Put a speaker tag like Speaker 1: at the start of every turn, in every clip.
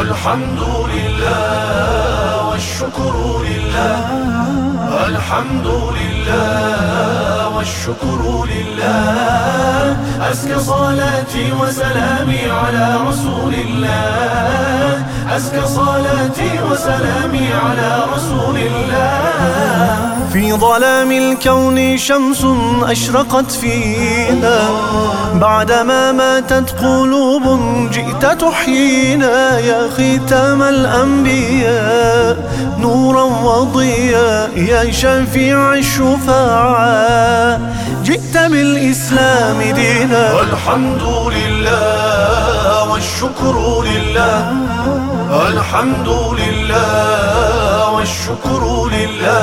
Speaker 1: الحمد لله والشكر لله. الحمد لله والشكر لله. أزكى صلاتي وسلامي على رسول الله. أزكى صلاتي وسلامي على رسول الله.
Speaker 2: في ظلام الكون شمس أشرقت فينا. بعدما ماتت قلوب جئت تحيينا يا ختام الأنبياء. نورا وضياء يا شفيع الشفعاء جئت بالإسلام دينا.
Speaker 1: الحمد لله والشكر لله. الحمد لله والشكر لله.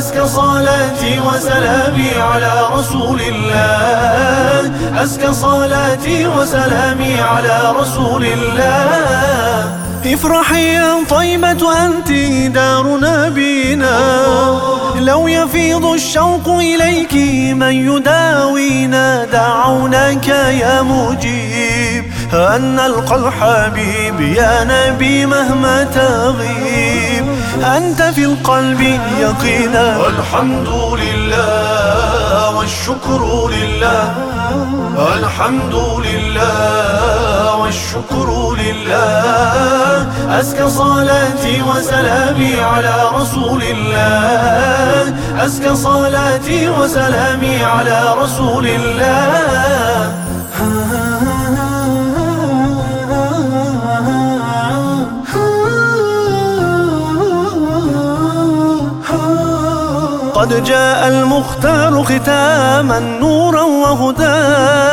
Speaker 1: أزكى صلاتي وسلامي على رسول الله. أزكى صلاتي وسلامي على رسول الله.
Speaker 2: افرحي يا طيبة أنت دار نبينا. لو يفيض الشوق إليك من يداوينا دعوناك يا مجيب. أن نلقى الحبيب يا نبي مهما تغيب. أنت في القلب يقينا.
Speaker 1: الحمد لله والشكر لله. الحمد لله والشكر لله. أزكى صلاتي وسلامي على رسول الله. أزكى صلاتي وسلامي على رسول الله.
Speaker 2: قد جاء المختار ختاما نورا وهدى.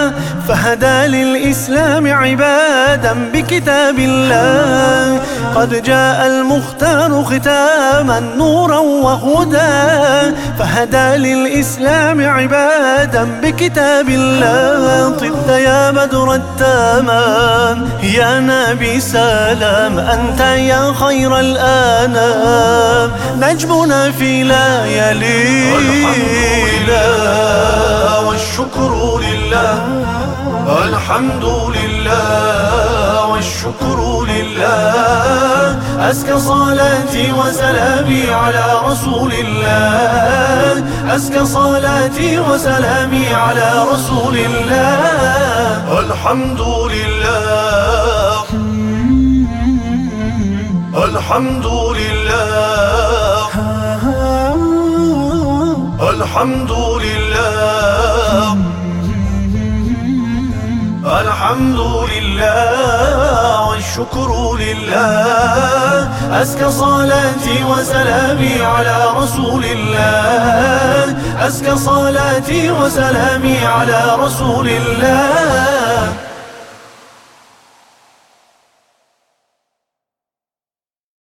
Speaker 2: فهدى للإسلام عبادا بكتاب الله. قد جاء المختار ختاما نورا وهدى. فهدى للإسلام عبادا بكتاب الله. طبت يا بدر التمام يا نبي سلام أنت يا خير الآنام. نجمنا في ليالي
Speaker 1: الحمد لله والشكر لله. أزكى صلاتي وسلامي على رسول الله. أزكى صلاتي وسلامي على رسول الله. الحمد لله. الحمد لله. الحمد لله. الحمد لله والشكر لله. أزكى صلاتي وسلامي على رسول الله. أزكى صلاتي وسلامي على رسول الله.